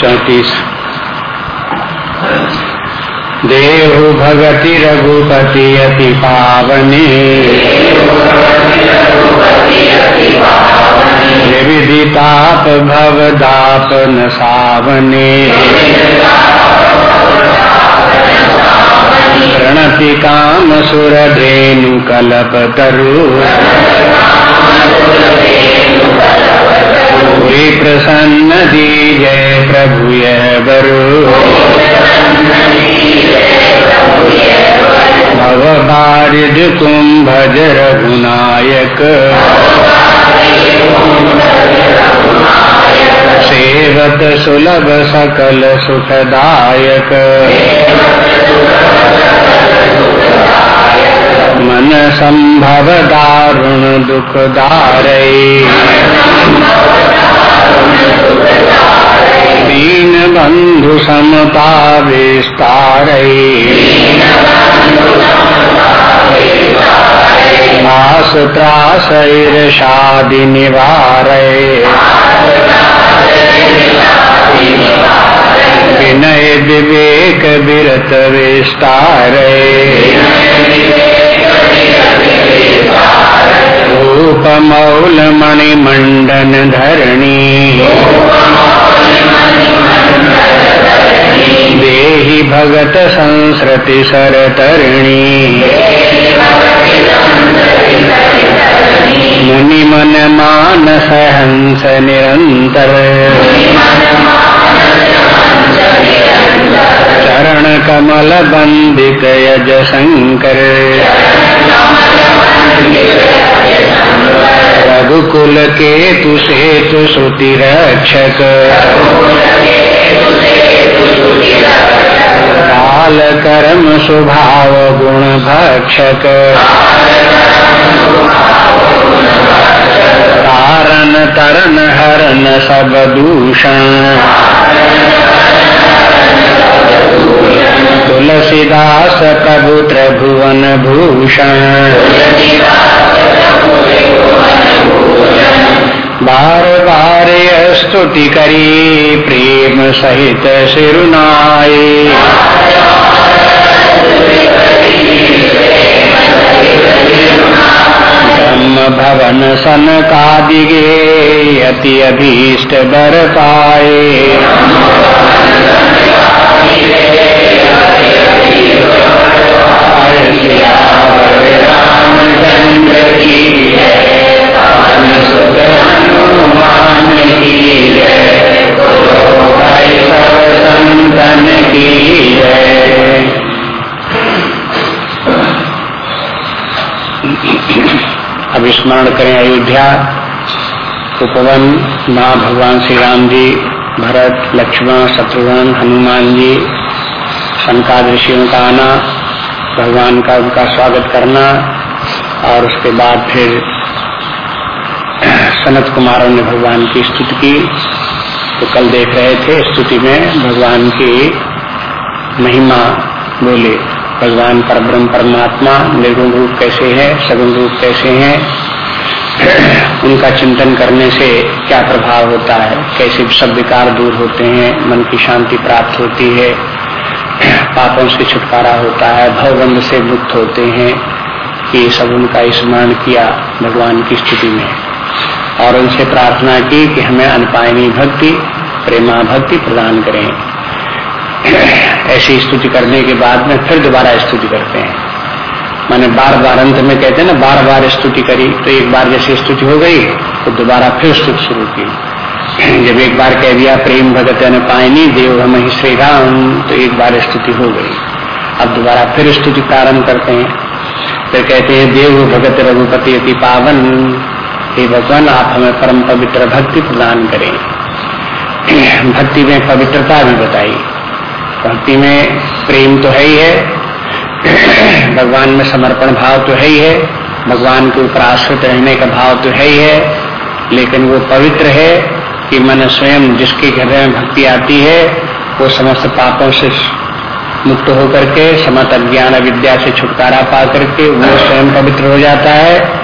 चौतीस। देहु भगति रघुपति अति पावनी। विधि ताप भव दाप न सावने। प्रणति काम सुर धेनु कलप तरु। पूरी प्रसन्न दी जय प्रभु यह बरु भव रघुनायक। सेवत सुलभ सकल सुखदायक। मन संभव दारुण दुखदारय दीन बंधु समता विस्तार आस त्रास शादी निवार विनय विवेक विरत विस्तार। रूपमौल मणिमंडन धरणी। देहि भगत संस्कृति सरतरणी। मुनि मन मानस हंस निरंतर। चरण कमल बंदित यज शंकर रघुकुल के तुषे तु श्रुति रक्षक। काल कर्म स्वभाव गुण भक्षक। तारण तरन हरण सब दूषण। तुलसीदास प्रभु त्रिभुवन भूषण। बार बार स्तुति करी प्रेम सहित सिरुनाए ब्रह्म भवन सन कादिगे अति अभीष्ट बर पाए रामचंद्र की अब स्मरण करें अयोध्या, उपवन माँ भगवान श्री राम जी, भरत, लक्ष्मण, शत्रुघ्न, हनुमान जी, शंका ऋषियों का आना, भगवान का उनका स्वागत करना, और उसके बाद फिर सनत कुमारों ने भगवान की स्तुति की। तो कल देख रहे थे स्तुति में भगवान की महिमा बोले, भगवान पर ब्रह्म परमात्मा, निर्गुण रूप कैसे है, सगुण रूप कैसे हैं? उनका चिंतन करने से क्या प्रभाव होता है? कैसे सब विकार दूर होते हैं, मन की शांति प्राप्त होती है, पापों से छुटकारा होता है, भवबंध से मुक्त होते हैं? ये सब उनका स्मरण किया भगवान की स्थिति में। और उनसे प्रार्थना की कि हमें अनपायनी भक्ति, प्रेमा भक्ति प्रदान करें। ऐसी स्तुति करने के बाद में फिर दोबारा स्तुति करते हैं। माने बार बार अंत में कहते हैं ना बार बार स्तुति करी तो एक बार जैसे स्तुति हो गई तो दोबारा फिर स्तुति शुरू की। जब एक बार कह दिया, प्रेम भगत न पायनी देव हम ही श्री राम तो एक बार स्तुति हो गई। अब दोबारा फिर स्तुति प्रारंभ करते हैं। फिर कहते हैं, देव भगत रघुपति अति पावन हे भगवान आप हमें परम पवित्र भक्ति प्रदान करें। भक्ति में पवित्रता भी बताई। भक्ति में प्रेम तो है ही है। भगवान में समर्पण भाव तो है ही है। भगवान के ऊपर आश्रित रहने का भाव तो है ही है। लेकिन वो पवित्र है कि मन स्वयं जिसके हृदय में भक्ति आती है, वो समस्त पापों से मुक्त होकर के समत अज्ञान विद्या से छुटकारा पा करके वो स्वयं पवित्र हो जाता है।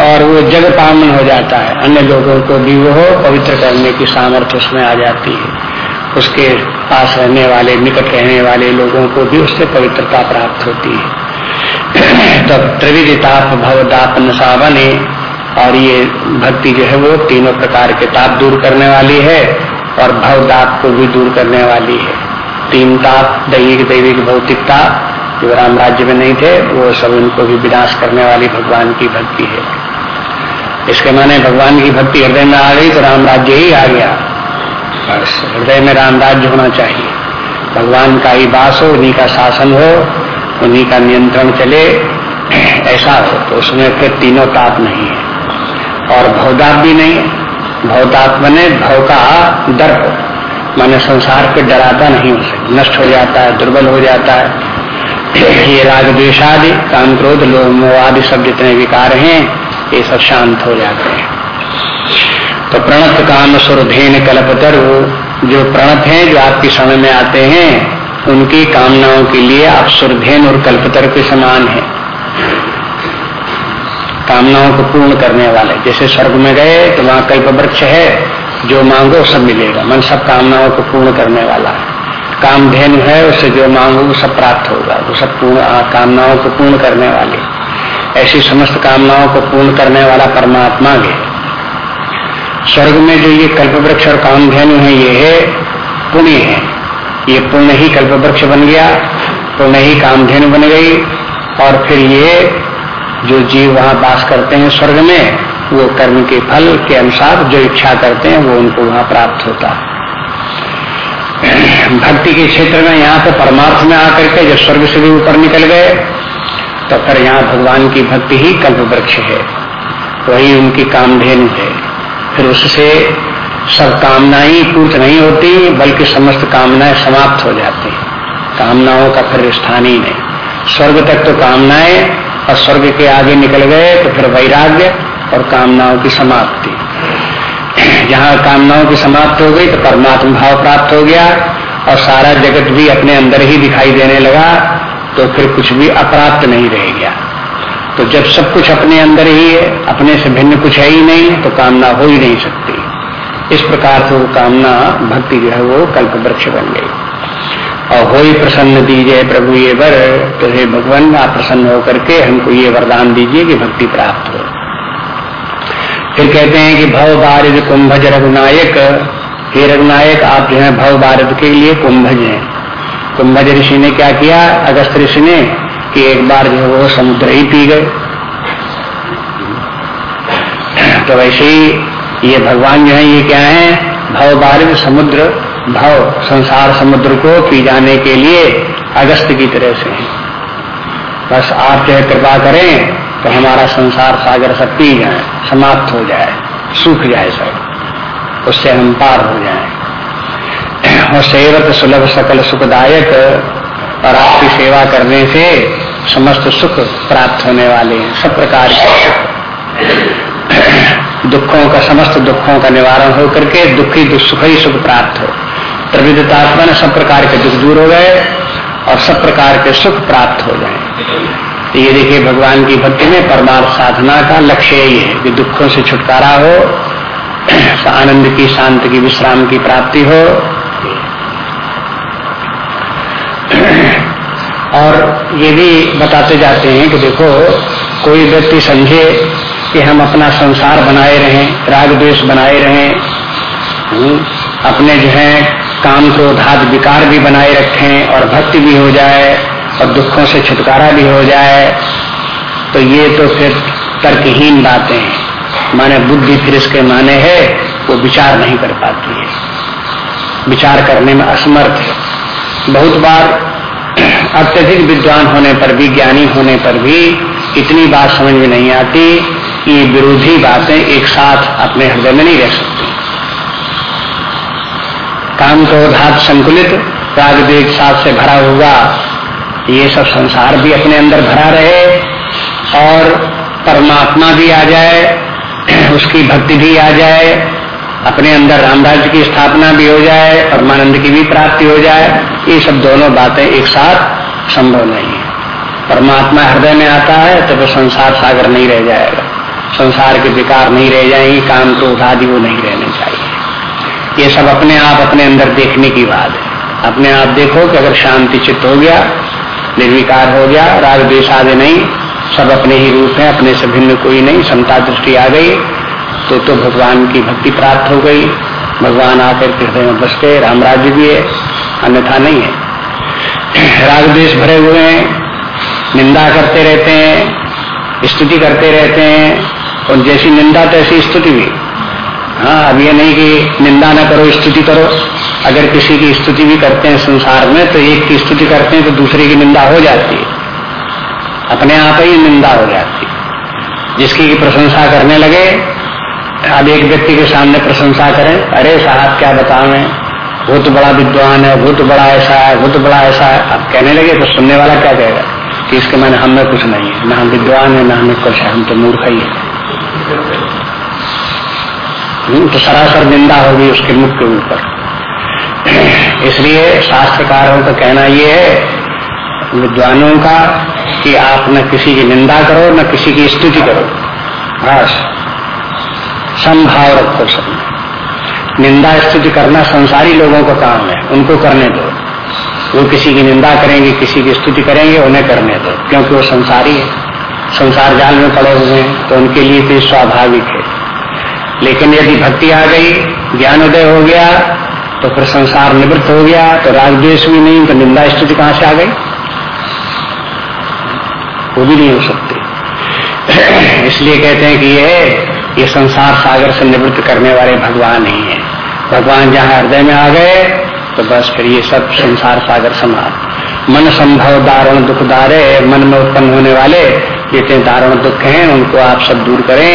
और वो जग पावन हो जाता है। अन्य लोगों को भी वो पवित्र करने की सामर्थ्य उसमें आ जाती है। उसके पास रहने वाले, निकट रहने वाले लोगों को भी उससे पवित्रता प्राप्त होती है। तो त्रिविधि ताप भव दाप नशावने और ये भक्ति जो है वो तीनों प्रकार के ताप दूर करने वाली है और भव दाप को भी दूर करने वाली है। तीन ताप, दैविक दैविक, भौतिक ताप जो राम राज्य में नहीं थे, वो सब उनको भी विनाश करने वाली भगवान की भक्ति है। इसके माने भगवान की भक्ति हृदय में आ गई तो राम राज्य ही आ गया। बस, हृदय में राम राज्य होना चाहिए। भगवान का ही वास हो, उन्हीं का शासन हो, उन्हीं का नियंत्रण चले, ऐसा हो तो उसमें फिर तीनों ताप नहीं है। और भवदाप भी नहीं है भवदाप बने भव का हो। माने संसार पे डराता नहीं उसे नष्ट हो जाता है, दुर्बल हो जाता है। ये राग द्वेषादि काम क्रोध लोभ आदि सब जितने विकार हैं, ये सब शांत हो जाते हैं। तो प्रणत काम सुरधेन कल्पतर, जो प्रणत हैं, जो आपकी समय में आते हैं, उनकी कामनाओं के लिए आप सुरधेन और कल्पतर के समान हैं। कामनाओं को पूर्ण करने वाले, जैसे स्वर्ग में गए तो वहाँ कल्प वृक्ष है, जो मांगो सब मिलेगा, मन सब कामनाओं को पूर्ण करने वाला है। कामधेनु है उससे जो मांगो वो सब प्राप्त होगा। वो सब पूर्ण कामनाओं को पूर्ण करने वाले। ऐसी समस्त कामनाओं को पूर्ण करने वाला परमात्मा भी। स्वर्ग में जो ये कल्प वृक्ष और कामधेनु है, ये है पुण्य है। ये पुण्य ही कल्प वृक्ष बन गया, पुण्य ही कामधेनु बन गई, और फिर ये जो जीव वहाँ वास करते हैं स्वर्ग में, वो कर्म के फल के अनुसार जो इच्छा करते हैं, वो उनको वहाँ प्राप्त होता है। भक्ति के क्षेत्र में यहाँ तो परमार्थ में आकर के जब स्वर्ग से भी ऊपर निकल गए तो फिर यहाँ भगवान की भक्ति ही कल्प वृक्ष है। वही उनकी कामधेनु है। फिर उससे सब कामनाएँ पूर्त नहीं होती, बल्कि समस्त कामनाएँ समाप्त हो जाती कामनाओं का फिर स्थान ही नहीं। स्वर्ग तक तो कामनाएँ, और स्वर्ग के आगे निकल गए तो फिर वैराग्य और कामनाओं की समाप्ति। जहाँ कामनाओं की समाप्त हो गई तो परमात्मा भाव प्राप्त हो गया और सारा जगत भी अपने अंदर ही दिखाई देने लगा तो फिर कुछ भी अप्राप्त नहीं रह गया। तो जब सब कुछ अपने अंदर ही है, अपने से भिन्न कुछ है ही नहीं तो कामना हो ही नहीं सकती। इस प्रकार से वो कामना भक्ति जो है वो कल्प वृक्ष बन गई। और हो ही प्रसन्न दीजिए प्रभु ये वर तो हे भगवान, आप प्रसन्न होकर के हमको ये वरदान दीजिए कि भक्ति प्राप्त हो। फिर कहते हैं कि भव बारिद कुंभज रघुनायक, हे रघुनायक, आप जो है भव बारिद के लिए कुंभज हैं। कुंभज ऋषि ने क्या किया? अगस्त ऋषि ने कि एक बार जो वो समुद्र ही पी गए। तो वैसे ही ये भगवान जो है, ये क्या है? भव बारिद समुद्र, भव संसार समुद्र को पी जाने के लिए अगस्त की तरह से बस आप जो है कृपा करें तो हमारा संसार सागर सब पी जाए समाप्त हो जाए, सूख जाए सब। उससे हम पार हो जाए। और सेवत सुलभ, सकल, सुखदायक और आपकी सेवा करने से समस्त सुख प्राप्त होने वाले हैं, सब प्रकार के दुखों का, समस्त दुखों का निवारण हो करके दुखी दुख सुख ही सुख प्राप्त हो। प्रविधतात्मा सब प्रकार के दुख दूर हो गए और सब प्रकार के सुख प्राप्त हो जाए। तो ये देखिए भगवान की भक्ति में परमार्थ साधना का लक्ष्य यही है कि दुखों से छुटकारा हो आनंद की शांति की विश्राम की प्राप्ति हो। और ये भी बताते जाते हैं कि देखो कोई व्यक्ति समझे कि हम अपना संसार बनाए रहें राग द्वेष बनाए रहें हम्म, अपने जो है काम क्रोधाद विकार भी बनाए रखें और भक्ति भी हो जाए और दुखों से छुटकारा भी हो जाए तो ये तो फिर तर्कहीन बातें हैं। माने बुद्धि फिर इसके माने है, वो विचार नहीं कर पाती है। विचार करने में असमर्थ है। बहुत बार अत्यधिक विद्वान होने पर भी, ज्ञानी होने पर भी इतनी बात समझ में नहीं आती कि विरोधी बातें एक साथ अपने हृदय में नहीं रह सकती। काम क्रोधात संकुलित राग एक साथ से भरा हुआ ये सब संसार भी अपने अंदर भरा रहे और परमात्मा भी आ जाए, उसकी भक्ति भी आ जाए, अपने अंदर रामराज्य की स्थापना भी हो जाए, परमानंद की भी प्राप्ति हो जाए, ये सब दोनों बातें एक साथ संभव नहीं है। परमात्मा हृदय में आता है तो वो संसार सागर नहीं रह जाएगा। संसार के विकार नहीं रह जाएँगे, काम क्रोध आदि वो नहीं रहने चाहिए। ये सब अपने आप अपने अंदर देखने की बात है। अपने आप देखो कि अगर शांति चित्त हो गया निर्विकार हो गया, राग द्वेष आदि नहीं, सब अपने ही रूप है, अपने से भिन्न कोई नहीं, समता दृष्टि आ गई तो तो भगवान की भक्ति प्राप्त हो गई। भगवान आकर के हृदय में बस गए राम राज्य भी है अन्यथा नहीं है। राग द्वेष भरे हुए हैं, निंदा करते रहते हैं, स्तुति करते रहते हैं, और जैसी निंदा तैसी स्तुति भी। हाँ अब ये नहीं कि निंदा ना करो, स्तुति करो। अगर किसी की स्तुति भी करते हैं संसार में तो एक की स्तुति करते हैं तो दूसरे की निंदा हो जाती है। अपने आप ही निंदा हो जाती है। जिसकी की प्रशंसा करने लगे अब एक व्यक्ति के सामने प्रशंसा करें अरे साहब क्या बतावे वो तो बड़ा विद्वान है वो तो बड़ा ऐसा है वो तो बड़ा ऐसा है। अब कहने लगे तो सुनने वाला क्या कहेगा? कि इसके मैंने हम कुछ नहीं है ना हम विद्वान है ना हमें कुछ है हम तो मूर्ख ही है। हम्म, तो सरासर निंदा होगी उसके मुख के ऊपर। इसलिए शास्त्रकारों का कहना ये है, विद्वानों का, कि आप न किसी की निंदा करो, न किसी की स्तुति करो। बस। संभाव रखो सब। निंदा स्तुति करना संसारी लोगों का काम है, उनको करने दो। वो किसी की निंदा करेंगे, किसी की स्तुति करेंगे, उन्हें करने दो, क्योंकि वो संसारी है। संसार जाल में पड़े हुए हैं तो उनके लिए तो स्वाभाविक है। लेकिन यदि भक्ति आ गई ज्ञान उदय हो गया तो फिर संसार निवृत्त हो गया तो रागद्वेश भी नहीं तो निंदा स्तुति कहाँ से आ गई? वो भी नहीं हो सकती। इसलिए कहते हैं कि ये ये संसार सागर से निवृत्त करने वाले भगवान ही है। भगवान जहाँ हृदय में आ गए तो बस फिर ये सब संसार सागर समाज मन संभव दारुण दुख दारे, मन में उत्पन्न होने वाले जितने दारुण दुख हैं, उनको आप सब दूर करें।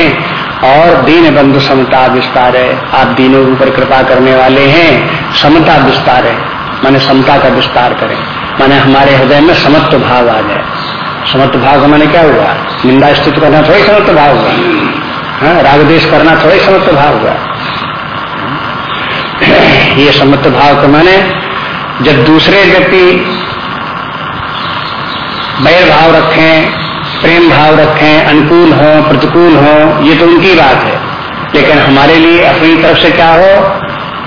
और दीन बंधु समता विस्तार है। आप दीनों के ऊपर कृपा करने वाले हैं, समता विस्तार है। माने समता का विस्तार करें। माने हमारे हृदय में समत्व भाव आ जाए। समत्व भाव का मैंने क्या हुआ? निंदा स्थित करना थोड़ी समत्व भाव हुआ। हाँ रागदेश करना थोड़ी समत्व भाव हुआ। ये समत्व भाव का मैंने जब दूसरे व्यक्ति बैर भाव रखें प्रेम भाव रखें, अनुकूल हो, प्रतिकूल हो, ये तो उनकी बात है। लेकिन हमारे लिए अपनी तरफ़ से क्या हो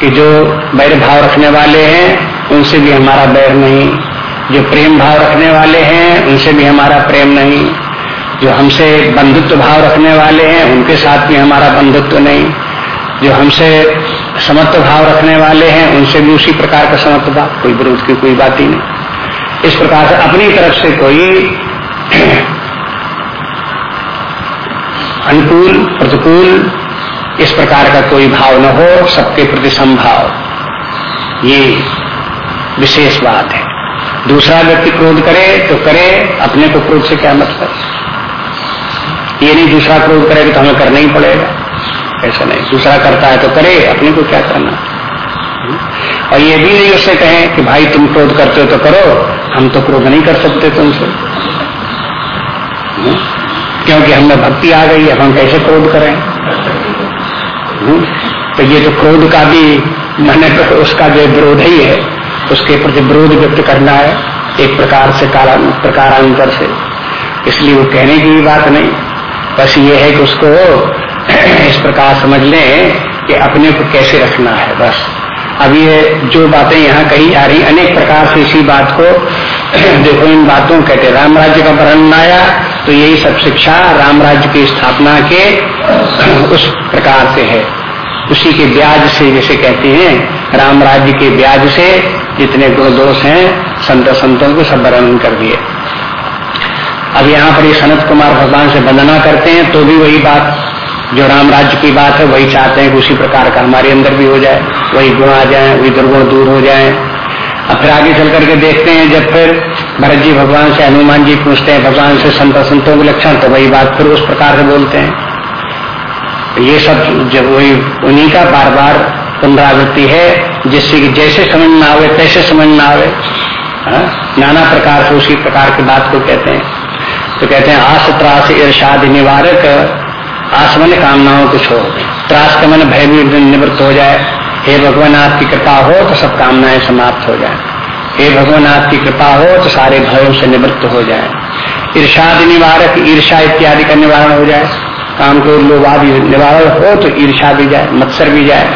कि जो बैर भाव रखने वाले हैं, उनसे भी हमारा बैर नहीं। जो प्रेम भाव रखने वाले हैं, उनसे भी हमारा प्रेम नहीं। जो हमसे बंधुत्व भाव रखने वाले हैं, उनके साथ भी हमारा बंधुत्व नहीं। जो हमसे समत्व भाव रखने वाले हैं, उनसे भी उसी प्रकार का समत्व भाव, कोई विरोध की कोई बात ही नहीं। इस प्रकार से अपनी तरफ़ से कोई अनुकूल, प्रतिकूल, इस प्रकार का कोई भाव न हो, सबके प्रति संभाव ये विशेष बात है। दूसरा व्यक्ति क्रोध करे तो करे, अपने को क्रोध से क्या मतलब? ये नहीं दूसरा क्रोध करेगा तो हमें करना ही पड़ेगा। ऐसा नहीं। दूसरा करता है तो करे, अपने को क्या करना? और ये भी नहीं उससे कहें कि भाई तुम क्रोध करते हो तो करो, हम तो क्रोध नहीं कर सकते तुमसे। क्योंकि हमें भक्ति आ गई, अब हम कैसे क्रोध करें? हम्म? तो ये तो क्रोध का भी मैंने तो उसका जो विरोध ही है, उसके प्रति विरोध व्यक्त करना है, एक प्रकार से प्रकारांतर से। इसलिए वो कहने की भी बात नहीं। बस ये है कि उसको इस प्रकार समझ लें कि अपने को कैसे रखना है, बस। अब ये जो बातें यहाँ कही जा रही, अनेक प्रकार से इसी बात को देखो, इन बातों कहते राम राज्य का वर्णन आया तो यही सब शिक्षा राम राज्य की स्थापना के उस प्रकार से है। उसी के ब्याज से जैसे कहते हैं, राम राज्य के ब्याज से जितने गुण दोष हैं, संत संतों को सब वर्णन कर दिए। अब यहाँ पर ये सनत कुमार भगवान से वंदना करते हैं तो भी वही बात, जो राम राज्य की बात है, वही चाहते हैं कि उसी प्रकार का हमारे अंदर भी हो जाए, वही गुण आ जाए, वही दुर्गुण दूर हो जाए। अब फिर आगे चल करके देखते हैं, जब फिर भरत जी भगवान से, हनुमान जी पूछते हैं, भगवान से संत संतों के लक्षण तो वही बात फिर उस प्रकार से बोलते हैं। तो ये सब जब वही, उन्हीं का बार बार पुनरावृत्ति है, जिससे कि जैसे समझ में आवे, तैसे समझ में आवे। हाँ? नाना प्रकार से उसी प्रकार की बात को कहते हैं। तो कहते हैं, आस त्रास इर्षाद निवारक आस मन कामनाओं को छोड़ त्रास का मन भय भी निवृत्त हो जाए, हे भगवान, आपकी कृपा हो तो सब कामनाएँ समाप्त हो जाए। हे भगवान आपकी कृपा हो तो सारे भयों से निवृत्त हो जाए। ईर्षाद निवारक ईर्षा इत्यादि का निवारण हो जाए। काम को लोबादि निवारण हो तो ईर्षा भी जाए, मत्सर भी जाए।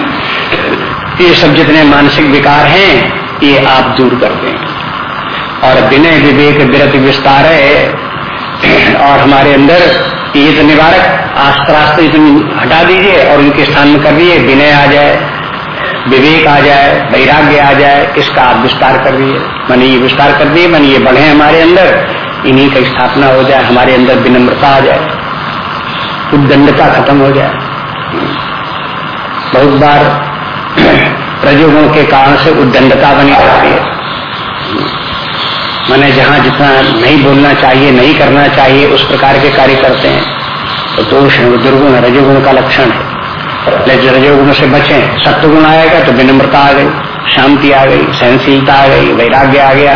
ये सब जितने मानसिक विकार हैं, ये आप दूर कर दें। और विनय विवेक, विरत विस्तार है और हमारे अंदर ये तो निवारक, आस्त्रास्त्र तो इतनी हटा दीजिए और उनके स्थान में कर दिए विनय आ जाए। विवेक आ जाए, वैराग्य आ जाए, इसका आप विस्तार कर दिए। मन ये विस्तार कर दिए, मन ये बढ़े हमारे अंदर। इन्हीं का स्थापना हो जाए, हमारे अंदर विनम्रता आ जाए। उद्दंडता खत्म हो जाए। बहुत बार प्रयोगों के कारण से उद्दंडता बनी रहती है। मैंने जहाँ जितना नहीं बोलना चाहिए, नहीं करना चाहिए, उस प्रकार के कार्य करते हैं। तो दोष दुर्गुण रजोगुण का लक्षण है। रजोगुण से बचे। सत्वगुण आएगा तो विनम्रता आ गई शांति आ गई सहनशीलता आ गई वैराग्य आ गया।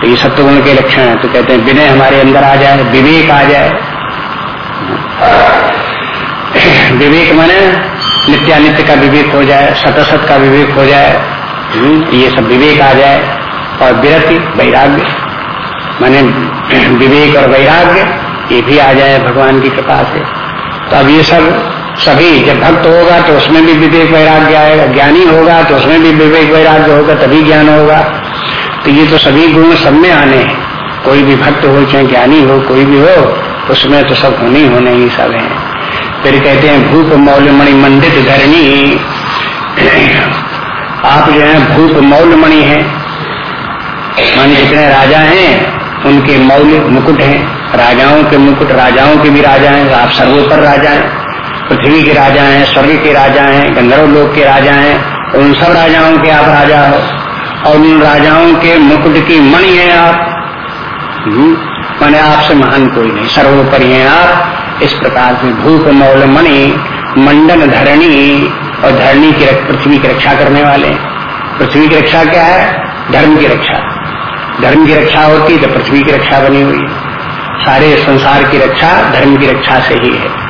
तो ये सत्वगुण के लक्षण है। तो कहते हैं विनय हमारे अंदर आ जाए विवेक आ जाए। विवेक माने नित्यानित्य का विवेक हो जाए सतसत का विवेक हो जाए। हम्म, ये सब विवेक आ जाए। और विरति वैराग्य माने विवेक और वैराग्य ये भी आ जाए भगवान की कृपा से। तो अब ये सब सभी जब भक्त होगा तो उसमें भी विवेक वैराग्य आएगा ज्ञानी होगा तो उसमें भी विवेक वैराग्य होगा, तभी ज्ञान होगा। तो ये तो सभी गुण सब में आने हैं। कोई भी भक्त हो, चाहे ज्ञानी हो, कोई भी हो, उसमें तो सब होने होने ही सब है। फिर कहते हैं, भूप मौलमणि मंडित धरणी। आप जो है, भूप मौलमणि है। मान जितने राजा हैं, उनके मौल मुकुट हैं। राजाओं के मुकुट, राजाओं के भी राजा हैं, आप सर्वोपर राजा हैं। पृथ्वी के राजा हैं स्वर्ग के राजा हैं गंधर्व लोक के राजा हैं उन सब राजाओं के आप राजा हो। और उन राजाओं के मुकुट की मणि है आप। हम्म, मैंने आपसे महान कोई नहीं सर्वोपरि हैं आप। इस प्रकार से भूप मौल मणि मंडन धरणी और धरणी की पृथ्वी की रक्षा करने वाले। पृथ्वी की रक्षा क्या है? धर्म की रक्षा। धर्म की रक्षा होती तो पृथ्वी की रक्षा बनी हुई सारे संसार की रक्षा धर्म की रक्षा से ही है।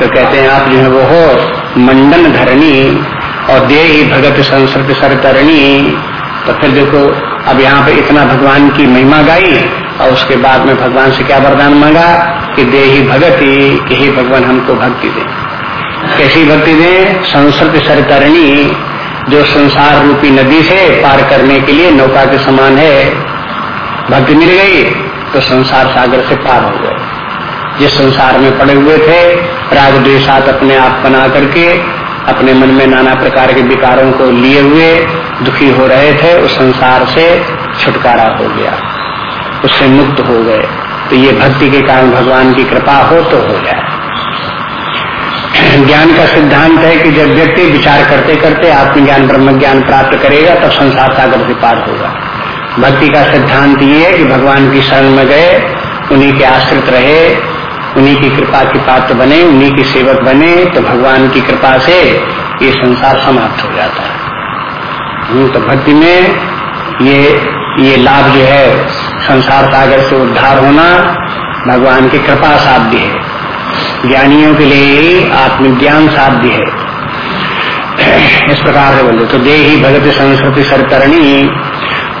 तो कहते हैं, आप जो है वो हो, मंडन धरणी और दे ही भगत संस्कृत सरतरणी। तो फिर देखो, अब यहाँ पे इतना भगवान की महिमा गाई और उसके बाद में भगवान से क्या वरदान मांगा कि दे ही भगति कि ही भगवान, हमको भक्ति दे। कैसी भक्ति दे? संस्कृत सरतरणी, जो संसार रूपी नदी से पार करने के लिए नौका के समान है। भक्ति मिल गई तो संसार सागर से पार हो गए। जिस संसार में पड़े हुए थे राग द्वेषात अपने आप बना करके, अपने मन में नाना प्रकार के विकारों को लिए हुए दुखी हो रहे थे, उस संसार से छुटकारा हो गया। उससे मुक्त हो गए। तो ये भक्ति के कारण भगवान की कृपा हो तो हो जाए। ज्ञान का सिद्धांत है कि जब व्यक्ति विचार करते करते आत्मज्ञान ब्रह्म ज्ञान प्राप्त करेगा, तब संसार सागर से पार होगा। भक्ति का सिद्धांत ये है कि भगवान की शरण में गए, उन्हीं के आश्रित रहे उन्हीं की कृपा की पात्र बने, उन्हीं की सेवक बने तो भगवान की कृपा से ये संसार समाप्त हो जाता है। तो भक्ति में ये ये लाभ जो है, संसार सागर से उद्धार होना भगवान की कृपा साध्य है। ज्ञानियों के लिए आत्मज्ञान साध्य है। इस प्रकार से बोले तो दे भगत संस्कृति सरकरणी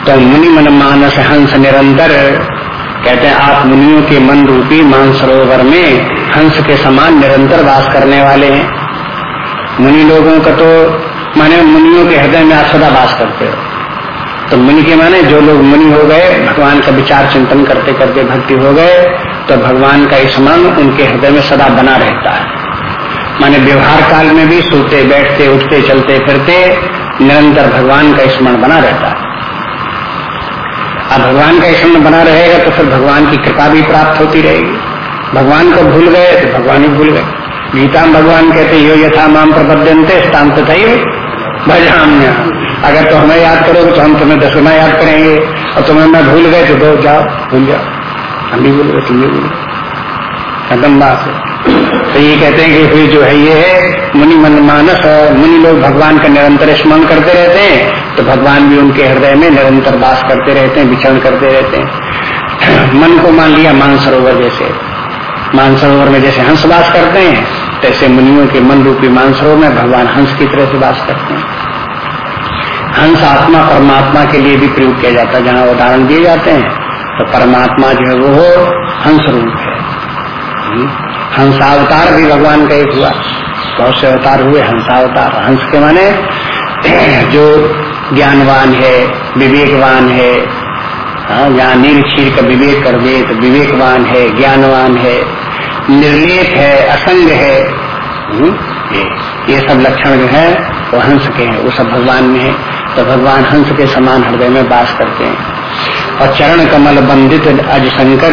तो मुनि मन मानस हंस निरंतर कहते हैं, आप मुनियों के मन रूपी मान सरोवर में हंस के समान निरंतर वास करने वाले हैं। मुनि लोगों का तो माने मुनियों के हृदय में आप सदा वास करते हो। तो मुनि के माने जो लोग मुनि हो गए, भगवान का विचार चिंतन करते करते भक्ति हो गए तो भगवान का स्मरण उनके हृदय में सदा बना रहता है। माने व्यवहार काल में भी सोते, बैठते, उठते, चलते, फिरते, निरंतर भगवान का स्मरण बना रहता है। अब भगवान का स्मरण बना रहेगा तो फिर भगवान की कृपा भी प्राप्त होती रहेगी। भगवान को भूल गए तो भगवान ही भूल गए। गीता भगवान कहते, यो यथा माम प्रबद्यंते स्थान तो था भजाम अगर तो हमें याद करोगे तो हम तुम्हें दसगुना याद करेंगे। और तुम्हें मैं भूल गए तो दो जाओ, भूल जाओ। हम भी भूल गए, तुम भी भूल खत्म बात है। तो ये कहते हैं कि फिर जो है ये मुनि मन मानस, मुनि लोग भगवान का निरंतर स्मरण करते रहते हैं तो भगवान भी उनके हृदय में निरंतर वास करते रहते हैं, विचरण करते रहते हैं। मन को मान लिया मानसरोवर जैसे। मानसरोवर में जैसे हंस वास करते हैं, तैसे मुनियों के मन रूपी मानसरोवर में भगवान हंस की तरह से वास करते हैं। हंस आत्मा, परमात्मा के लिए भी प्रयोग किया जाता है, जहाँ उदाहरण दिए जाते हैं तो परमात्मा जो है वो हंस रूप है। हंसावतार भी भगवान का एक हुआ। बहुत से अवतार हुए हंसावतार। हंस के माने जो ज्ञानवान है विवेकवान है जहाँ नील क्षीर का विवेक कर दे तो विवेकवान है ज्ञानवान है निर्लेप है असंग है हम्म, ये, सब लक्षण जो है वो हंस के हैं वो सब भगवान में है। तो भगवान हंस के समान हृदय में बास करते हैं। और चरण कमल बंदित अज शंकर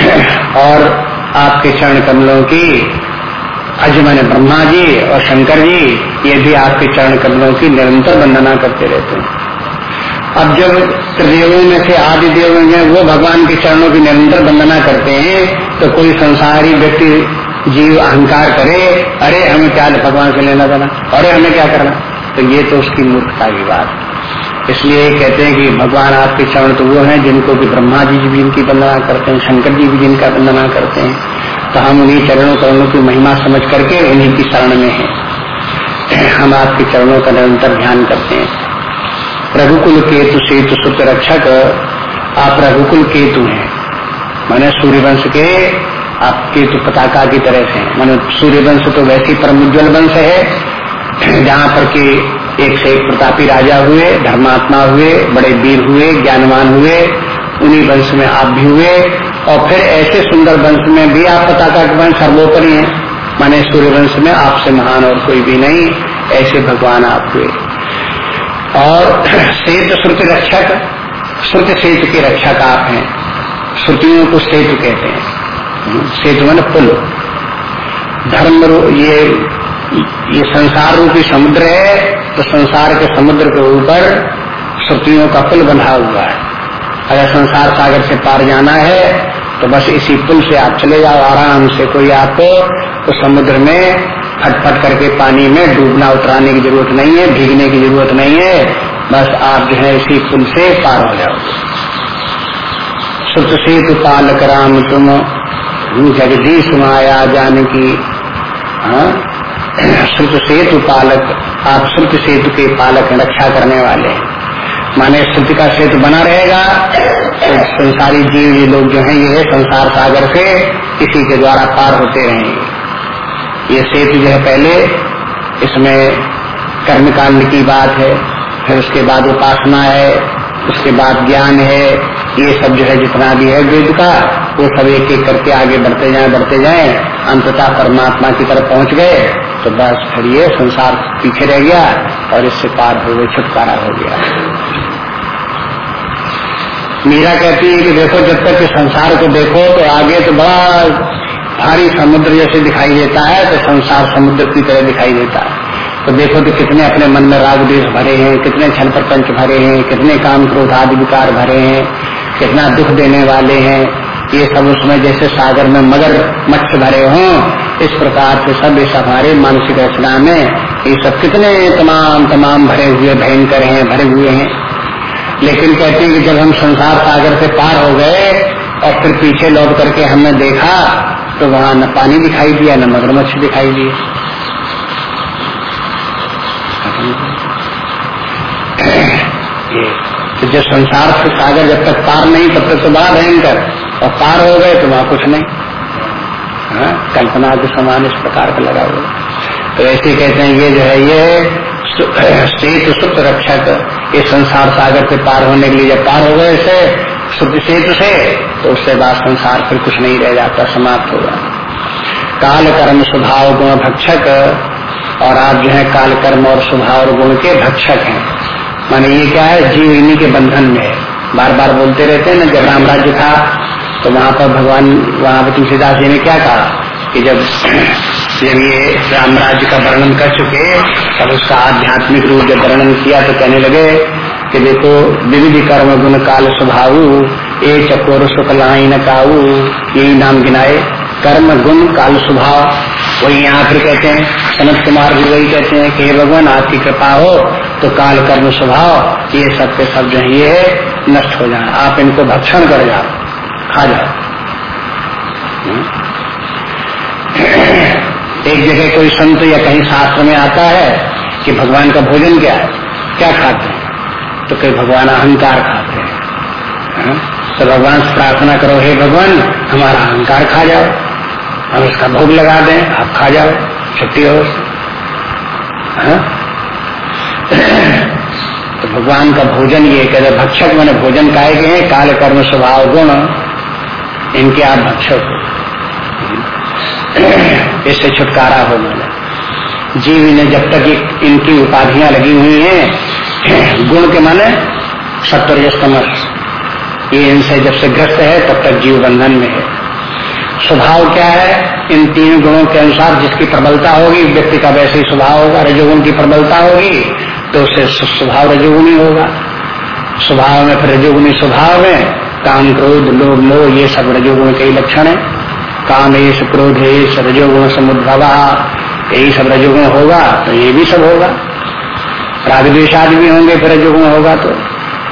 और आपके चरण कमलों की अज मैंने ब्रह्मा जी और शंकर जी, ये भी आपके चरण कमलों की निरंतर वंदना करते रहते हैं। अब जब त्रिदेवों में से आदि देव हैं, वो भगवान के चरणों की निरंतर वंदना करते हैं तो कोई संसारी व्यक्ति जीव अहंकार करे, अरे हमें क्या भगवान से लेना देना, अरे हमें क्या करना? तो ये तो उसकी मूर्खता की बात इसलिए कहते हैं कि भगवान आपके चरण तो वो हैं जिनको कि ब्रह्मा जी भी इनकी वंदना करते हैं, शंकर जी भी जिनका वंदना करते हैं। तो हम उन्हीं चरणों करणों की महिमा समझ करके उन्हीं की शरण में हैं। हम आपके चरणों का निरंतर ध्यान करते हैं। रघुकुल केतु सेतु सुत रक्षक, आप रघुकुल केतु हैं। मैंने सूर्यवंश के आप केतु पताका की तरह से मैंने सूर्यवंश तो वैसी परम उज्ज्वल वंश है, जहाँ पर कि एक से एक प्रतापी राजा हुए, धर्मात्मा हुए, बड़े वीर हुए, ज्ञानवान हुए, उन्हीं वंश में आप भी हुए, और फिर ऐसे सुंदर वंश में भी आप पता का वंश सर्वोपरि है। माने सूर्य वंश में आपसे महान और कोई भी नहीं, ऐसे भगवान आप हुए। और सेत श्रुति रक्षक, श्रुति सेतु के रक्षक आप हैं। श्रुतियों को सेतु कहते हैं। सेतु मन पुल। धर्म ये ये संसार रूपी समुद्र है तो संसार के समुद्र के ऊपर श्रुतियों का पुल बंधा हुआ है। अगर संसार सागर से पार जाना है तो बस इसी पुल से आप चले जाओ आराम से। कोई आपको तो समुद्र में फटफट करके पानी में डूबना, उतराने की ज़रूरत नहीं है, भीगने की ज़रूरत नहीं है, बस आप जो है इसी पुल से पार हो जाओ। सुत सेतु पालक राम तुम जगदीश माया जान की हाँ? श्रुत सेतु पालक, आप श्रुत सेतु के पालक रक्षा करने वाले माने स्थिति का सेतु बना रहेगा तो संसारी जीव ये लोग जो हैं, ये संसार सागर से, इसी के द्वारा पार होते रहेंगे। ये सेतु जो है पहले, इसमें कर्मकांड की बात है, फिर उसके बाद उपासना है, उसके बाद ज्ञान है, ये सब जो है जितना भी है वेद का, वो सब एक एक करके आगे बढ़ते जाए बढ़ते जाए, अंततः परमात्मा की तरफ़ पहुँच गए। तो बस फिर ये संसार पीछे रह गया और इससे पार हो गए, छुटकारा हो गया। मीरा कहती है कि देखो, जब तक संसार को देखो तो आगे तो बड़ा भारी समुद्र जैसे दिखाई देता है तो संसार समुद्र की तरह दिखाई देता है। तो देखो तो कितने अपने मन में राग देश भरे हैं, कितने छल प्रपंच भरे हैं, कितने काम क्रोध आदि विकार भरे हैं, कितना दुख देने वाले हैं। ये सब उसमें जैसे सागर में मगर मच्छ भरे हों, इस प्रकार से सब इस हमारे मानसिक रचना में ये सब कितने तमाम तमाम भरे हुए, भयंकर हैं, भरे हुए हैं। लेकिन कहते हैं कि जब हम संसार सागर से पार हो गए और फिर पीछे लौट करके हमने देखा तो वहाँ न पानी दिखाई दिया, न मगरमच्छ दिखाई दिए। तो जब संसार से सागर जब तक पार नहीं, तब तक तो बड़ा भयंकर। और पार हो गए तो वहाँ कुछ नहीं। हाँ कल्पना के समान इस प्रकार का लगा हुआ तो ऐसे कहते हैं, ये जो है, ये सेतु सुख रक्षक इस संसार सागर से पार होने के लिए जब पार हो गए इसे सुख सेतु से तो उससे बाद संसार फिर कुछ नहीं रह जाता, समाप्त होगा काल कर्म स्वभाव गुण भक्षक, और आप जो है काल कर्म और स्वभाव और गुण के भक्षक हैं। माने ये क्या है, जीव इन्हीं के बंधन में है। बार बार बोलते रहते हैं ना, जब राम राज्य था तो वहाँ पर भगवान वहाँ पर तुलसीदास जी ने क्या कहा कि जब जब ये राम राज्य का वर्णन कर चुके, तब उसका आध्यात्मिक रूप जब वर्णन किया तो कहने लगे कि देखो, विविध कर्म गुण काल स्वभाव, ए चकोर सुखलाई न काऊ, यही नाम गिनाए। कर्म गुण काल स्वभाव, वही यहाँ फिर कहते हैं, सनत कुमार भी वही कहते हैं कि भगवान, आपकी कृपा हो तो काल कर्म स्वभाव, ये सब के सब जो ये नष्ट हो जाए। आप इनको भक्षण कर जाओ। खा जाओ। एक जगह कोई संत या कहीं शास्त्र में आता है कि भगवान का भोजन क्या है, क्या खाते हैं तो कहीं, भगवान अहंकार खाते हैं हा? तो भगवान से प्रार्थना करो, हे भगवान, हमारा अहंकार खा जाओ हम इसका भोग लगा दें, आप खा जाओ, छुट्टी हो हाँ? तो भगवान का भोजन ये कहते भक्षक मैंने भोजन काहे के हैं काल कर्म स्वभाव गुण इनके आप भक्षक हो। इससे छुटकारा हो मैंने जीव ने जब तक इनकी उपाधियाँ लगी हुई हैं, गुण के माने सत्तर समर्थ ये इनसे जब से ग्रस्त है, तब तक जीव बंधन में है। स्वभाव क्या है? इन तीन गुणों के अनुसार जिसकी प्रबलता होगी, व्यक्ति का वैसे ही स्वभाव होगा, रजोगुण की प्रबलता होगी तो उससे स्वभाव रजोगुणी होगा। स्वभाव में फिर रजोगुणी स्वभाव में काम क्रोध, लोभ, मोह, ये सब रजोगुण के ही लक्षण है। काम एस क्रोध एस रजोगुण समुद्भव, यही सब रजोगुण होगा तो ये भी सब होगा। राग द्वेषादि भी होंगे फिर रजोगुण होगा तो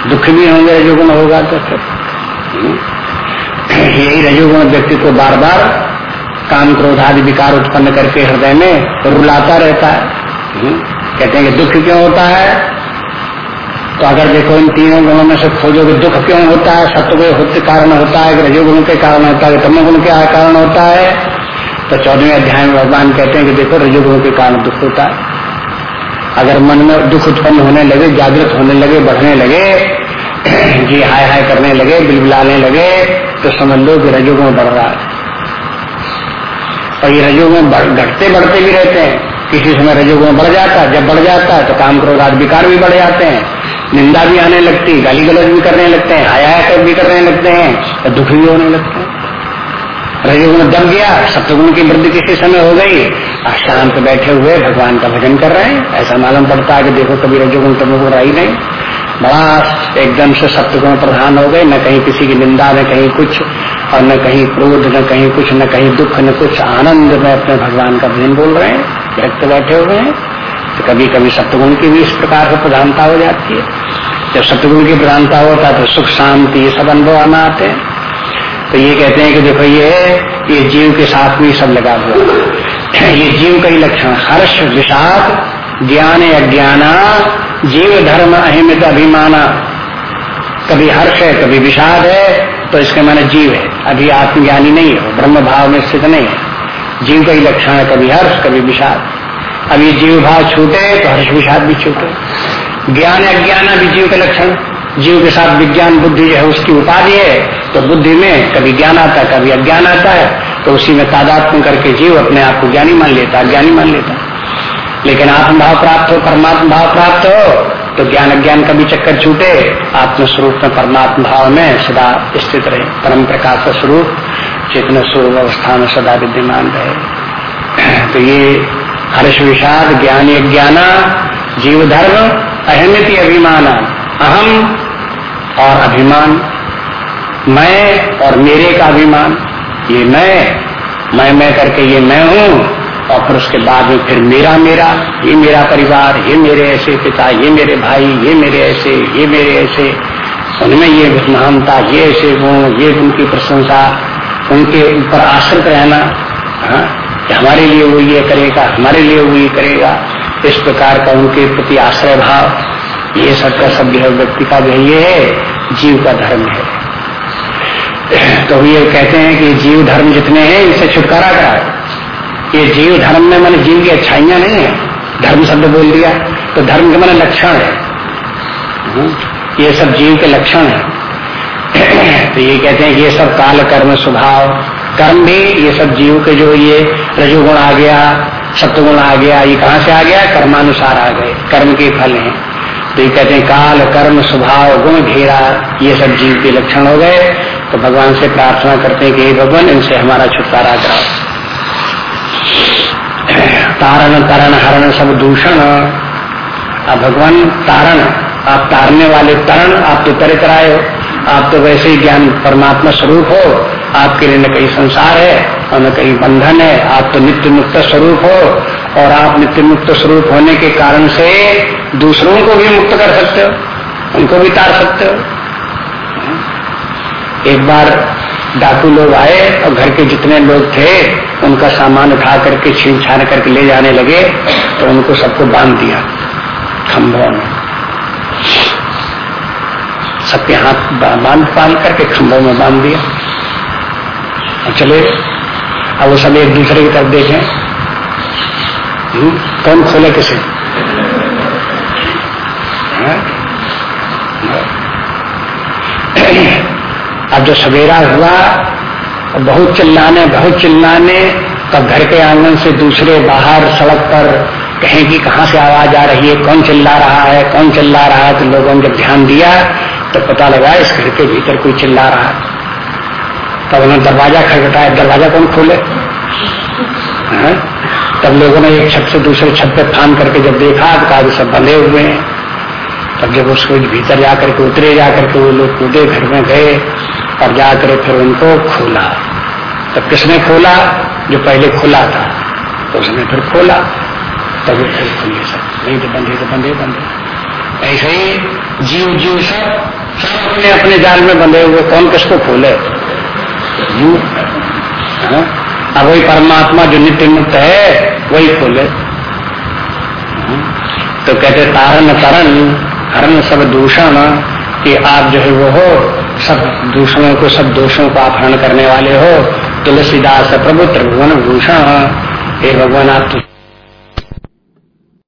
दुख भी होंगे रजोगुण होगा तो फिर यही रजोगुण व्यक्ति को बार बार काम क्रोध आदि विकार उत्पन्न करके हृदय में रुलाता रहता है। हम्म। कहते हैं कि दुख क्यों होता है? तो अगर देखो इन तीनों गुणों में से खोजोगे दुख क्यों होता है, सत्य के कारण होता है रजोगुण के कारण होता है तमोगुण के कारण होता है। तो चौदहवें अध्याय में भगवान कहते हैं कि देखो रजोगुण के कारण दुख होता है। अगर मन में दुख उत्पन्न होने लगे, जागृत होने लगे, बढ़ने लगे, जी हाय हाय करने लगे, बिलबिलाने लगे तो समझ लो कि रजोगुण बढ़ रहा है। और ये रजोगुण घटते बढ़ते भी रहते हैं। किसी समय रजोगुण बढ़ जाता है, जब बढ़ जाता है तो काम क्रोध आदि विकार भी बढ़ जाते हैं। निंदा भी आने लगती है गाली गलौज भी करने लगते हैं हाया कर भी करने लगते हैं तो दुख भी होने लगते हैं। रजोगुण दब गया, सप्तगुण की वृद्धि किसी समय हो गई और शांत बैठे हुए भगवान का भजन कर रहे हैं, ऐसा मालूम पड़ता है कि देखो कभी रजोगुण तमोगुण रही नहीं। बड़ा एकदम से सप्तगुण प्रधान हो गए, न कहीं किसी की निंदा, न कहीं कुछ, और न कहीं क्रोध, न कहीं कुछ, न कहीं दुख, न कुछ आनंद में अपने भगवान का भजन बोल रहे हैं व्यक्त बैठे हुए हैं। तो कभी कभी सप्तगुण की भी इस प्रकार से प्रधानता हो जाती है। जब सप्तगुण की प्रधानता होता है तो सुख, शांति, ये सब अनुभव आना आते हैं। तो ये कहते हैं कि देखो ये ये जीव के साथ में सब लगा हुआ। ये जीव का ही लक्षण, हर्ष, विषाद, ज्ञान अज्ञाना जीव धर्म, अहिमित, अभिमाना। कभी हर्ष है, कभी विषाद है तो इसके माने जीव है। अभी आत्मज्ञानी नहीं है ब्रह्म भाव में स्थित नहीं है। जीव का ही लक्षण है, कभी हर्ष, कभी विषाद। अभी जीव भाव छूटे तो हर्ष विषाद भी छूटे ज्ञान अज्ञान भी जीव के लक्षण। जीव के साथ विज्ञान, बुद्धि जो है, उसकी उपाधि है तो बुद्धि में कभी ज्ञान आता है, कभी अज्ञान आता है तो उसी में तादात्म करके जीव अपने आप को ज्ञानी मान लेता है ज्ञानी मान लेता लेकिन आत्मभाव प्राप्त हो परमात्म भाव प्राप्त हो तो ज्ञान अज्ञान का भी चक्कर छूटे आत्म स्वरूप में परमात्म भाव में सदा स्थित रहे। परम प्रकाश स्वरूप, चेतन स्वरूप अवस्था में सदा विद्यमान रहे। तो ये हर्ष विषाद ज्ञान ज्ञाना जीव धर्म अहमित अभिमान। अहम और अभिमान, मैं और मेरे का अभिमान। ये मैं मैं मैं करके ये मैं हूँ, और फिर उसके बाद में फिर मेरा मेरा, ये मेरा परिवार, ये मेरे ऐसे पिता, ये मेरे भाई, ये मेरे ऐसे, ये मेरे ऐसे। उनमें ये महानता ये ऐसे गुण, ये उनकी प्रशंसा, उनके ऊपर आश्रित रहना हाँ? कि हमारे लिए वो ये करेगा हमारे लिए वो ये करेगा। इस प्रकार का उनके प्रति आश्रय भाव ये सब का सब जो व्यक्ति का जो ये है जीव का धर्म है। तो ये कहते हैं कि जीव धर्म जितने हैं इनसे छुटकारा कराए ये जीव धर्म में मैंने जीव की अच्छाइयाँ नहीं है। धर्म शब्द बोल दिया तो धर्म के मैंने लक्षण है। हम्म, ये सब जीव के लक्षण है। तो ये कहते हैं ये सब काल कर्म स्वभाव कर्म भी, ये सब जीव के जो ये रजोगुण आ गया, सत्वगुण आ गया, ये कहाँ से आ गया? कर्मानुसार आ गए। कर्म के फल हैं। तो ये कहते हैं, काल, कर्म, स्वभाव, गुण, घेरा, ये सब जीव के लक्षण हो गए। तो भगवान से प्रार्थना करते हैं कि हे भगवान, इनसे हमारा छुटकारा कराओ। तारण, तरण, हरण, सब दूषण। अब भगवान, तारण, आप तारने वाले तरण आप तो तरह कराए हो। आप तो वैसे ही ज्ञान परमात्मा स्वरूप हो। आपके लिए न कहीं संसार है और न कहीं बंधन है। आप तो नित्य मुक्त स्वरूप हो और आप नित्य मुक्त स्वरूप होने के कारण से दूसरों को भी मुक्त कर सकते हो, उनको भी तार सकते हो। एक बार डाकू लोग आए और घर के जितने लोग थे, उनका सामान उठा करके छीन छान करके ले जाने लगे तो उनको सबको बाँध दिया खंभों में। सबके हाथ बाँध बाँध करके खंभों में बाँध दिया। और चले। अब वो सब एक दूसरे की तरफ़ देखें। हम्म, कौन खोले किसे? अब जो सवेरा हुआ बहुत चिल्लाने बहुत चिल्लाने तब घर के आँगन से दूसरे बाहर सड़क पर कहें कि कहाँ से आवाज़ आ रही है कौन चिल्ला रहा है कौन चिल्ला रहा है? तो लोगों ने जब ध्यान दिया तो पता लगा इस घर के भीतर कोई चिल्ला रहा है। तब उन्होंने दरवाज़ा खटखटाया, दरवाज़ा कौन खोले? है? तब लोगों ने एक छत से दूसरे छत पे फान करके जब देखा तो कहा सब बंधे हुए हैं। तब जब उसको भीतर जाकर के उतरे, जाकर के वो लोग कूदे, घर में गए और जाकर फिर उनको खोला। तब किसने खोला? जो पहले खुला था। तो उसने फिर खोला। तभी फिर खुले सब। नहीं तो बंधे तो बंधे बंधे। ऐसे ही जीव जीव सब सब अपने अपने जाल में बंधे हुए। कौन किसको खोले? जीव हाँ? अब वही परमात्मा जो नित्य मुक्त है, वही खोले हाँ? तो कहते तारण तरण हरण सब दूषण, कि आप जो है वो हो, सब दूषणों को, सब दोषों को आप हरण करने वाले हो तुलसीदास प्रभु त्रिभुवन भूषण, हे भगवान, आप